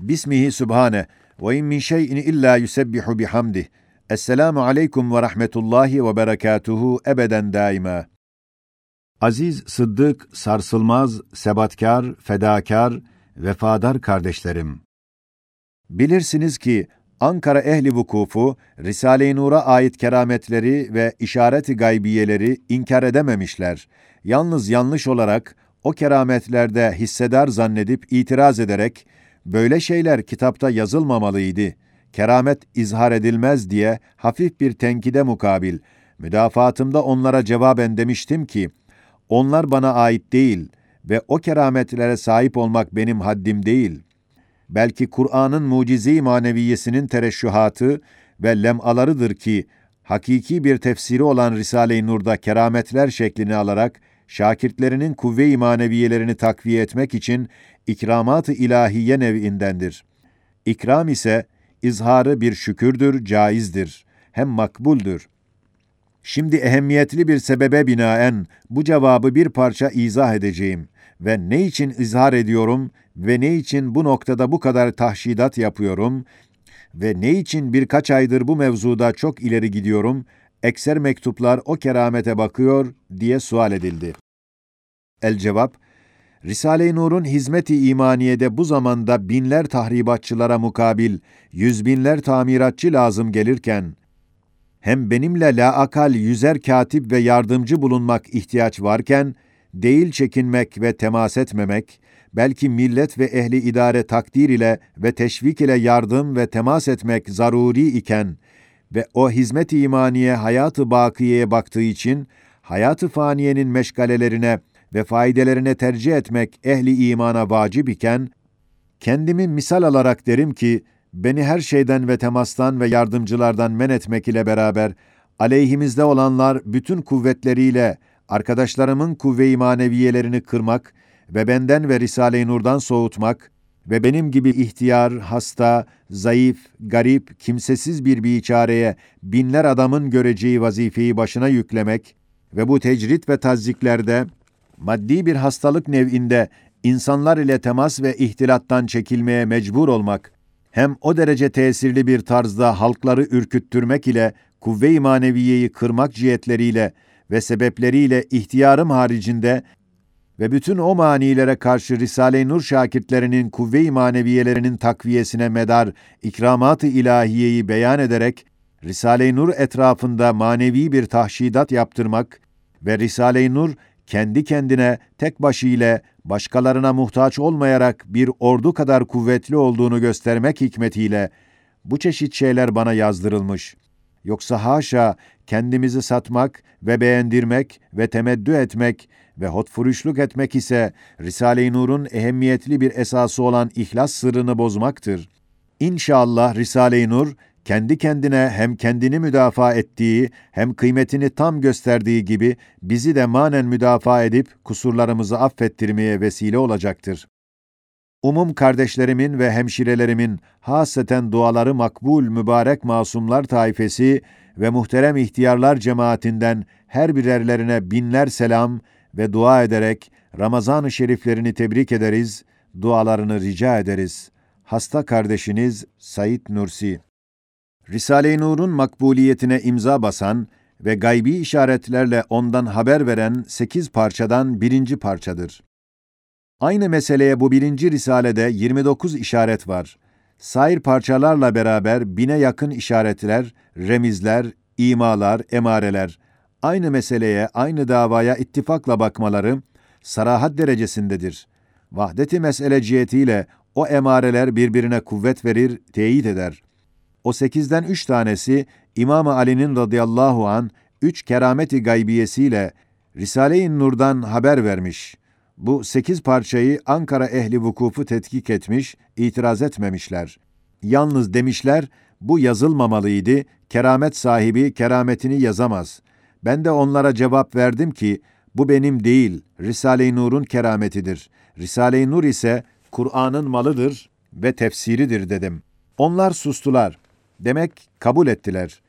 Bismihi Sübhane ve in min şeyin illa yusebbihu bihamdih. Esselamu aleyküm ve rahmetullahi ve berekatuhu ebeden daima. Aziz, sıddık, sarsılmaz, sebatkar, fedakar, vefadar kardeşlerim. Bilirsiniz ki Ankara ehli vukufu Risale-i Nur'a ait kerametleri ve işaret-i gaybiyeleri inkar edememişler. Yalnız yanlış olarak o kerametlerde hissedar zannedip itiraz ederek böyle şeyler kitapta yazılmamalıydı. Keramet izhar edilmez diye hafif bir tenkide mukabil müdafaatımda onlara cevaben demiştim ki onlar bana ait değil ve o kerametlere sahip olmak benim haddim değil. Belki Kur'an'ın mucizi maneviyesinin tereşşühatı ve lemalarıdır ki, hakiki bir tefsiri olan Risale-i Nur'da kerametler şeklini alarak, şakirtlerinin kuvve-i maneviyelerini takviye etmek için ikramat-ı ilahiye nev'indendir. İkram ise, izharı bir şükürdür, caizdir, hem makbuldür. Şimdi ehemmiyetli bir sebebe binaen bu cevabı bir parça izah edeceğim ve ne için izhar ediyorum ve ne için bu noktada bu kadar tahşidat yapıyorum ve ne için birkaç aydır bu mevzuda çok ileri gidiyorum, ekser mektuplar o keramete bakıyor diye sual edildi. El cevap, Risale-i Nur'un hizmeti imaniyede bu zamanda binler tahribatçılara mukabil yüz binler tamiratçı lazım gelirken, hem benimle laakal yüzer katip ve yardımcı bulunmak ihtiyaç varken, değil çekinmek ve temas etmemek, belki millet ve ehli idare takdir ile ve teşvik ile yardım ve temas etmek zaruri iken ve o hizmet-i imaniye hayatı bakiyeye baktığı için, hayatı faniyenin meşgalelerine ve faydelerine tercih etmek ehli imana vacip iken, kendimi misal alarak derim ki, beni her şeyden ve temastan ve yardımcılardan men etmek ile beraber, aleyhimizde olanlar bütün kuvvetleriyle arkadaşlarımın kuvve-i maneviyelerini kırmak ve benden ve Risale-i Nur'dan soğutmak ve benim gibi ihtiyar, hasta, zayıf, garip, kimsesiz bir biçareye binler adamın göreceği vazifeyi başına yüklemek ve bu tecrit ve tazziklerde maddi bir hastalık nev'inde insanlar ile temas ve ihtilattan çekilmeye mecbur olmak, hem o derece tesirli bir tarzda halkları ürküttürmek ile kuvve-i maneviyeyi kırmak cihetleriyle ve sebepleriyle ihtiyarım haricinde ve bütün o manilere karşı Risale-i Nur şakirtlerinin kuvve-i maneviyelerinin takviyesine medar ikramat-ı ilahiyeyi beyan ederek, Risale-i Nur etrafında manevi bir tahşidat yaptırmak ve Risale-i Nur kendi kendine tek başıyla başkalarına muhtaç olmayarak bir ordu kadar kuvvetli olduğunu göstermek hikmetiyle bu çeşit şeyler bana yazdırılmış. Yoksa haşa kendimizi satmak ve beğendirmek ve temeddü etmek ve hotfuruşluk etmek ise Risale-i Nur'un ehemmiyetli bir esası olan ihlas sırrını bozmaktır. İnşallah Risale-i Nur kendi kendine hem kendini müdafaa ettiği hem kıymetini tam gösterdiği gibi bizi de manen müdafaa edip kusurlarımızı affettirmeye vesile olacaktır. Umum kardeşlerimin ve hemşirelerimin haseten duaları makbul mübarek masumlar taifesi ve muhterem ihtiyarlar cemaatinden her birerlerine binler selam ve dua ederek Ramazan-ı şeriflerini tebrik ederiz, dualarını rica ederiz. Hasta kardeşiniz Said Nursi Risale-i Nur'un makbuliyetine imza basan ve gaybi işaretlerle ondan haber veren sekiz parçadan birinci parçadır. Aynı meseleye bu birinci risalede 29 işaret var. Sair parçalarla beraber bine yakın işaretler, remizler, imalar, emareler, aynı meseleye, aynı davaya ittifakla bakmaları sarahat derecesindedir. Vahdeti mesele cihetiyle o emareler birbirine kuvvet verir, teyit eder. O sekizden üç tanesi İmam Ali'nin radıyallahu an üç kerameti gaybiyesiyle Risale-i Nur'dan haber vermiş. Bu sekiz parçayı Ankara ehli vukufu tetkik etmiş, itiraz etmemişler. Yalnız demişler, bu yazılmamalıydı, keramet sahibi kerametini yazamaz. Ben de onlara cevap verdim ki, bu benim değil, Risale-i Nur'un kerametidir. Risale-i Nur ise Kur'an'ın malıdır ve tefsiridir dedim. Onlar sustular. Demek kabul ettiler.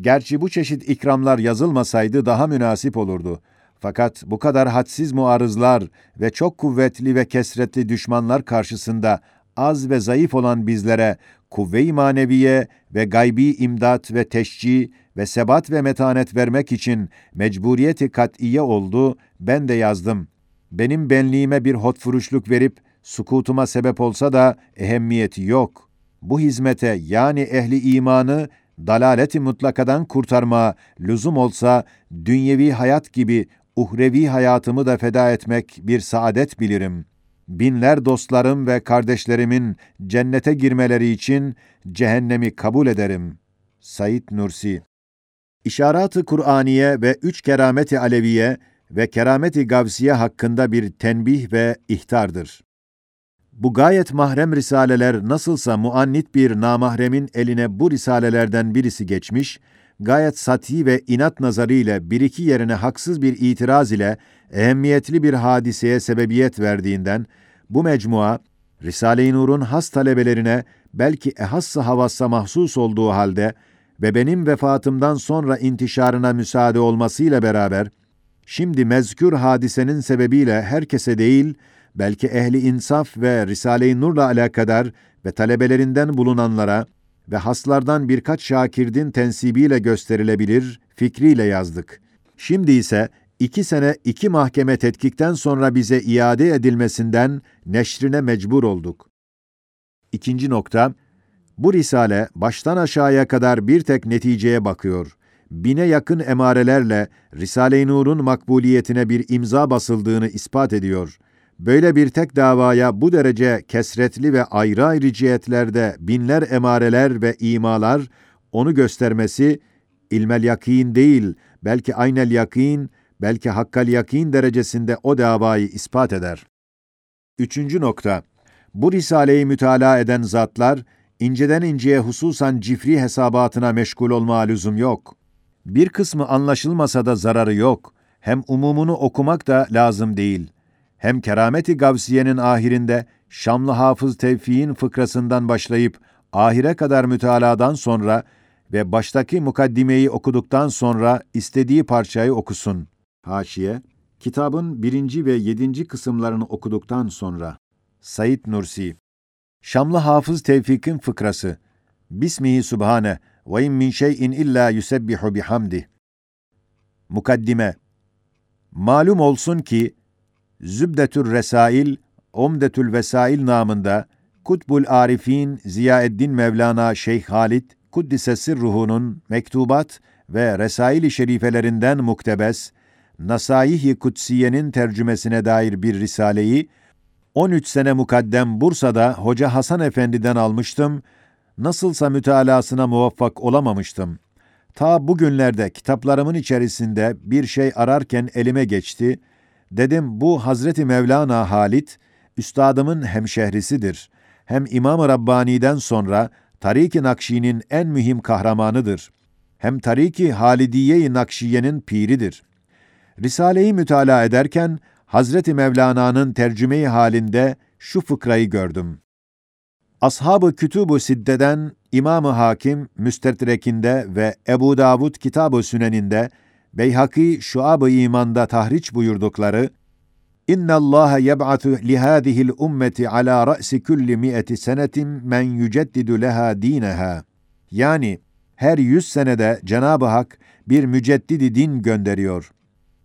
Gerçi bu çeşit ikramlar yazılmasaydı daha münasip olurdu. Fakat bu kadar hadsiz muarızlar ve çok kuvvetli ve kesretli düşmanlar karşısında az ve zayıf olan bizlere kuvve-i maneviye ve gaybi imdat ve teşci ve sebat ve metanet vermek için mecburiyeti kat'iye oldu, ben de yazdım. Benim benliğime bir hotfuruşluk verip sukutuma sebep olsa da ehemmiyeti yok. Bu hizmete yani ehli imanı dalaleti mutlakadan kurtarma lüzum olsa dünyevi hayat gibi uhrevi hayatımı da feda etmek bir saadet bilirim. Binler dostlarım ve kardeşlerimin cennete girmeleri için cehennemi kabul ederim. Said Nursi İşarat-ı Kur'aniye ve üç kerameti aleviye ve kerameti gavsiye hakkında bir tenbih ve ihtardır. Bu gayet mahrem risaleler nasılsa muannit bir namahremin eline bu risalelerden birisi geçmiş, gayet sati ve inat nazarı ile bir iki yerine haksız bir itiraz ile ehemmiyetli bir hadiseye sebebiyet verdiğinden, bu mecmua, Risale-i Nur'un has talebelerine belki ehassa havassa mahsus olduğu halde ve benim vefatımdan sonra intişarına müsaade olmasıyla beraber, şimdi mezkür hadisenin sebebiyle herkese değil, belki ehli insaf ve Risale-i Nur'la alakadar ve talebelerinden bulunanlara ve haslardan birkaç şakirdin tensibiyle gösterilebilir fikriyle yazdık. Şimdi ise iki sene iki mahkeme tetkikten sonra bize iade edilmesinden neşrine mecbur olduk. İkinci nokta, bu risale baştan aşağıya kadar bir tek neticeye bakıyor. Bine yakın emarelerle Risale-i Nur'un makbuliyetine bir imza basıldığını ispat ediyor. Böyle bir tek davaya bu derece kesretli ve ayrı ayrı cihetlerde binler emareler ve imalar onu göstermesi ilmel yakin değil, belki aynel yakin, belki hakkal yakin derecesinde o davayı ispat eder. Üçüncü nokta, bu risaleyi mütalaa eden zatlar, inceden inceye hususan cifri hesabatına meşgul olma lüzum yok. Bir kısmı anlaşılmasa da zararı yok. Hem umumunu okumak da lazım değil. Hem kerameti gavsiyenin ahirinde Şamlı Hafız Tevfik'in fıkrasından başlayıp ahire kadar mütaladan sonra ve baştaki mukaddimeyi okuduktan sonra istediği parçayı okusun. Haşiye, kitabın birinci ve yedinci kısımlarını okuduktan sonra. Said Nursi Şamlı Hafız Tevfik'in fıkrası. Bismihi Subhane ve in min şeyin illa yusebbihu bihamdi. Mukaddime Malum olsun ki Zübdetür Resail, Omdetül Vesail namında Kutbul Arifin Ziyaeddin Mevlana Şeyh Halid Kuddisesi ruhunun mektubat ve resail-i şerifelerinden muktebes Nasaih-i Kutsiye'nin tercümesine dair bir risaleyi 13 sene mukaddem Bursa'da Hoca Hasan Efendi'den almıştım. Nasılsa mütalasına muvaffak olamamıştım. Ta bugünlerde kitaplarımın içerisinde bir şey ararken elime geçti. Dedim bu Hazreti Mevlana Halit, üstadımın hemşehrisidir. Hem İmam-ı Rabbani'den sonra Tarik-i Nakşi'nin en mühim kahramanıdır. Hem Tarik-i Halidiye-i Nakşiye'nin piridir. Risale-i mütalaa ederken Hazreti Mevlana'nın tercümeyi halinde şu fıkrayı gördüm. Ashab-ı Kütub-u Sidde'den İmam-ı Hakim Müstedrek'inde ve Ebu Davud Kitab-ı Sünen'inde Beyhaki Şuab-ı İman'da tahriç buyurdukları İnna Allah yeb'atu li hadihi'l ummeti ala ra'si kulli mi'ati senetin men yüceddidu leha dinaha. Yani her yüz senede Cenab-ı Hak bir müceddidi din gönderiyor.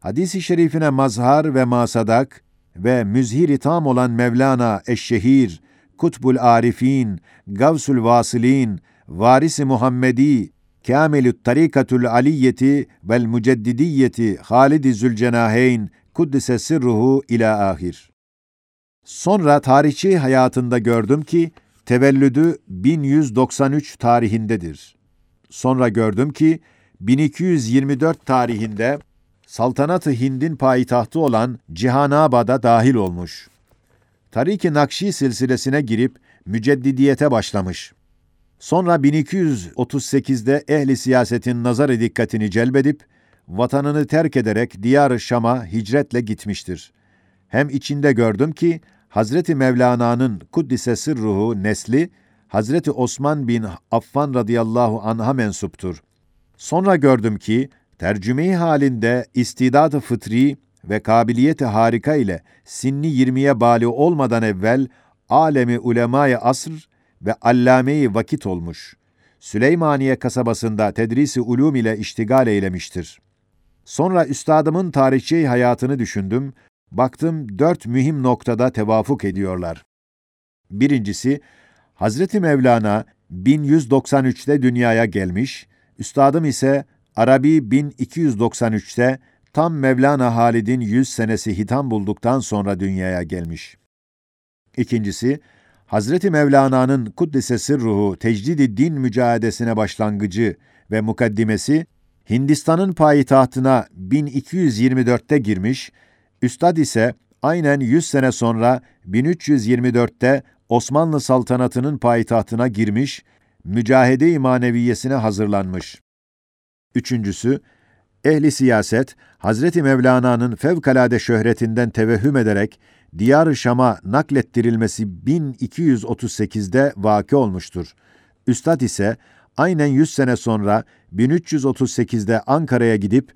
Hadis-i şerifine mazhar ve masadak ve müzhir tam olan Mevlana Eşşehir, Kutbul Arifin, Gavsul Vasilin, Varisi Muhammedi, Kâmelü't Tarikatul Aliyeti vel Müceddidiyeti Halid-i Zülcenaheyn Kuddise sirruhu ila ahir. Sonra tarihçi hayatında gördüm ki tevellüdü 1193 tarihindedir. Sonra gördüm ki 1224 tarihinde saltanatı Hind'in payitahtı olan Cihanabad'a dahil olmuş. Tarik-i Nakşi silsilesine girip müceddidiyete başlamış. Sonra 1238'de ehli siyasetin nazarı dikkatini celbedip vatanını terk ederek diyar Şam'a hicretle gitmiştir. Hem içinde gördüm ki Hazreti Mevlana'nın kuddise sırruhu nesli Hazreti Osman bin Affan radıyallahu anh'a mensuptur. Sonra gördüm ki tercümeyi halinde istidat-ı fıtri ve kabiliyeti harika ile sinni 20'ye bali olmadan evvel alemi ulemayı asr ve allameyi vakit olmuş. Süleymaniye kasabasında tedrisi ulum ile iştigal eylemiştir. Sonra üstadımın tarihçi hayatını düşündüm, baktım dört mühim noktada tevafuk ediyorlar. Birincisi, Hazreti Mevlana 1193'te dünyaya gelmiş, üstadım ise Arabi 1293'te tam Mevlana Halid'in 100 senesi hitam bulduktan sonra dünyaya gelmiş. İkincisi, Hazreti Mevlana'nın Kuddise Sırruhu tecdidi din mücadelesine başlangıcı ve mukaddimesi Hindistan'ın payitahtına 1224'te girmiş, Üstad ise aynen 100 sene sonra 1324'te Osmanlı saltanatının payitahtına girmiş, mücahede-i maneviyesine hazırlanmış. Üçüncüsü, ehli siyaset, Hazreti Mevlana'nın fevkalade şöhretinden tevehhüm ederek Diyar-ı Şam'a naklettirilmesi 1238'de vaki olmuştur. Üstad ise aynen 100 sene sonra 1338'de Ankara'ya gidip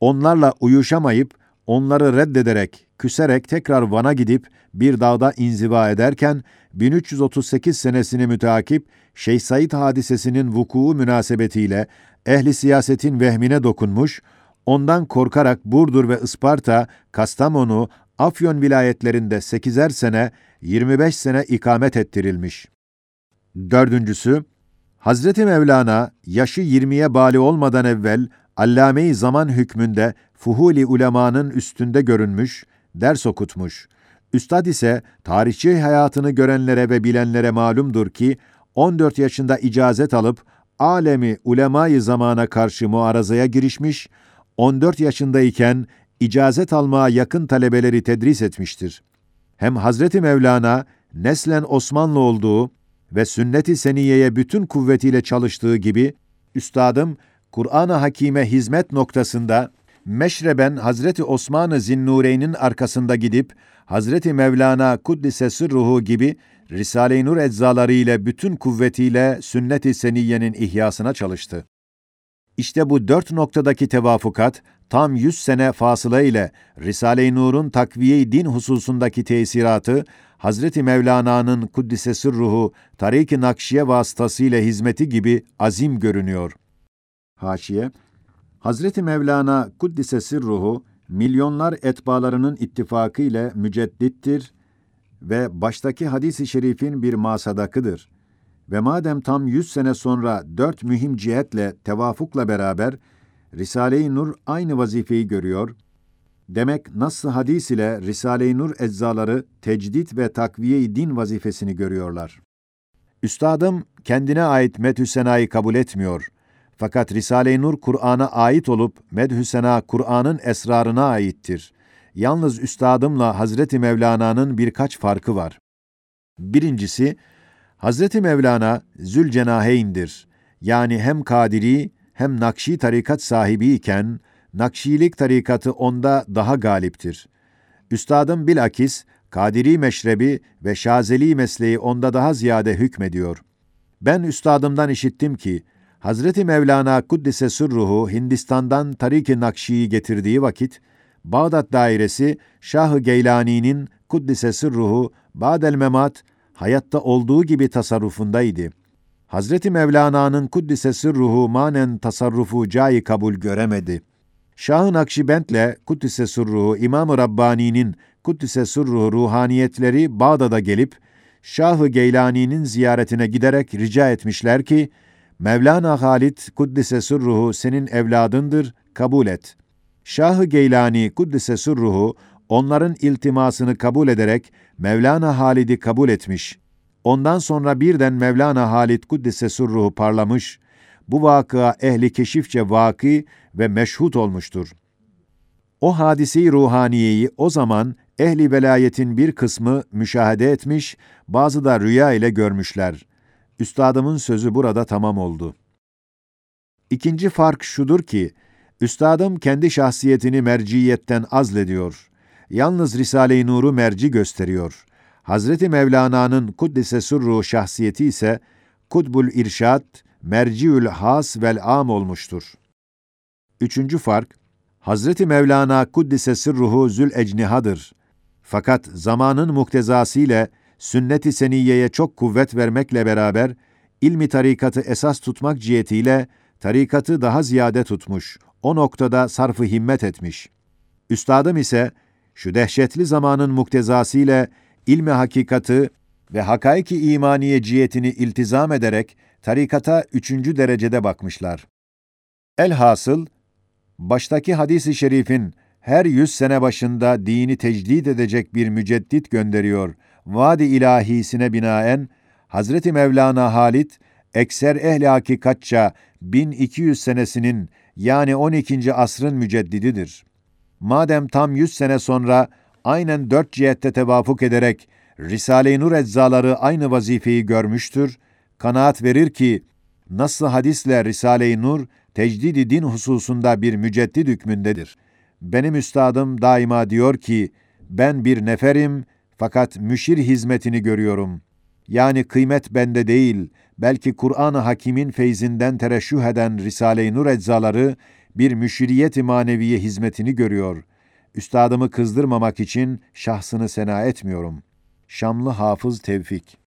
onlarla uyuşamayıp onları reddederek, küserek tekrar Van'a gidip bir dağda inziva ederken 1338 senesini müteakip Şeyh Said hadisesinin vuku'u münasebetiyle ehli siyasetin vehmine dokunmuş, ondan korkarak Burdur ve Isparta, Kastamonu, Afyon vilayetlerinde 8'er sene, 25 sene ikamet ettirilmiş. Dördüncüsü, Hazreti Mevlana yaşı 20'ye bali olmadan evvel allame-i zaman hükmünde fuhuli ulemanın üstünde görünmüş, ders okutmuş. Üstad ise tarihçi hayatını görenlere ve bilenlere malumdur ki 14 yaşında icazet alıp alemi ulemayı zamana karşı muarazaya girişmiş, 14 yaşındayken icazet almaya yakın talebeleri tedris etmiştir. Hem Hazreti Mevlana neslen Osmanlı olduğu ve sünnet-i seniyeye bütün kuvvetiyle çalıştığı gibi, üstadım Kur'an-ı Hakîm'e hizmet noktasında meşreben Hazreti Osman-ı Zinnureyn'in arkasında gidip Hazreti Mevlana Kuddise Sırruhu gibi Risale-i Nur eczaları ile bütün kuvvetiyle sünnet-i seniyenin ihyasına çalıştı. İşte bu dört noktadaki tevafukat, tam yüz sene fasıla ile Risale-i Nur'un takviye din hususundaki tesiratı, Hazreti Mevlana'nın Kuddise Sırruhu, Tarik-i Nakşiye vasıtasıyla hizmeti gibi azim görünüyor. Haşiye, Hazreti Mevlana Kuddise Sırruhu, milyonlar etbalarının ittifakı ile müceddittir ve baştaki hadis-i şerifin bir masadakıdır. Ve madem tam yüz sene sonra dört mühim cihetle tevafukla beraber Risale-i Nur aynı vazifeyi görüyor, demek nasıl hadis ile Risale-i Nur eczaları tecdit ve takviye-i din vazifesini görüyorlar. Üstadım kendine ait medhü senayı kabul etmiyor. Fakat Risale-i Nur Kur'an'a ait olup medhü sena Kur'an'ın esrarına aittir. Yalnız üstadımla Hazreti Mevlana'nın birkaç farkı var. Birincisi, Hazreti Mevlana Zülcenaheyn'dir. Yani hem Kadiri hem Nakşi tarikat sahibi iken, Nakşilik tarikatı onda daha galiptir. Üstadım bilakis, Kadiri meşrebi ve Şazeli mesleği onda daha ziyade hükmediyor. Ben üstadımdan işittim ki, Hazreti Mevlana Kuddise Sırruhu Hindistan'dan Tarik-i Nakşi'yi getirdiği vakit, Bağdat dairesi Şah-ı Geylani'nin Kuddise Sırruhu Ba'del Memat hayatta olduğu gibi tasarrufundaydı. Hazreti Mevlana'nın Kuddise Sırruhu manen tasarrufu cayi kabul göremedi. Şah-ı Nakşibend'le Kuddise Sırruhu İmam-ı Rabbani'nin Kuddise Sırruhu ruhaniyetleri Bağdat'a gelip Şah-ı Geylani'nin ziyaretine giderek rica etmişler ki Mevlana Halid Kuddise Sırruhu senin evladındır, kabul et. Şah-ı Geylani Kuddise Sırruhu onların iltimasını kabul ederek Mevlana Halid'i kabul etmiş. Ondan sonra birden Mevlana Halid Kuddise Sırruhu parlamış, bu vakıa ehli keşifçe vaki ve meşhut olmuştur. O hadisi ruhaniyeyi o zaman ehli velayetin bir kısmı müşahede etmiş, bazı da rüya ile görmüşler. Üstadımın sözü burada tamam oldu. İkinci fark şudur ki, Üstadım kendi şahsiyetini merciyetten azlediyor. Yalnız Risale-i Nur'u merci gösteriyor. Hazreti Mevlana'nın Kuddise Sürru şahsiyeti ise Kudbul İrşad, Merciül Has vel Am olmuştur. Üçüncü fark, Hazreti Mevlana Kuddise Sırruhu Zül Ecnihadır. Fakat zamanın muktezası ile sünnet-i seniyeye çok kuvvet vermekle beraber, ilmi tarikatı esas tutmak cihetiyle tarikatı daha ziyade tutmuş, o noktada sarfı himmet etmiş. Üstadım ise, şu dehşetli zamanın muktezasıyla ilmi hakikati ve hakaiki imaniye cihetini iltizam ederek tarikata üçüncü derecede bakmışlar. Elhasıl, baştaki hadisi şerifin her yüz sene başında dini tecdid edecek bir müceddit gönderiyor. Vadi ilahisine binaen, Hazreti Mevlana Halit, ekser ehli hakikatça 1200 senesinin yani 12. asrın müceddididir. Madem tam 100 sene sonra aynen dört cihette tevafuk ederek Risale-i Nur eczaları aynı vazifeyi görmüştür, kanaat verir ki, nasıl hadisle Risale-i Nur, tecdidi din hususunda bir müceddid hükmündedir. Benim üstadım daima diyor ki, ben bir neferim fakat müşir hizmetini görüyorum. Yani kıymet bende değil, belki Kur'an-ı Hakim'in feyzinden tereşüh eden Risale-i Nur eczaları bir müşiriyet-i maneviye hizmetini görüyor. Üstadımı kızdırmamak için şahsını sena etmiyorum. Şamlı Hafız Tevfik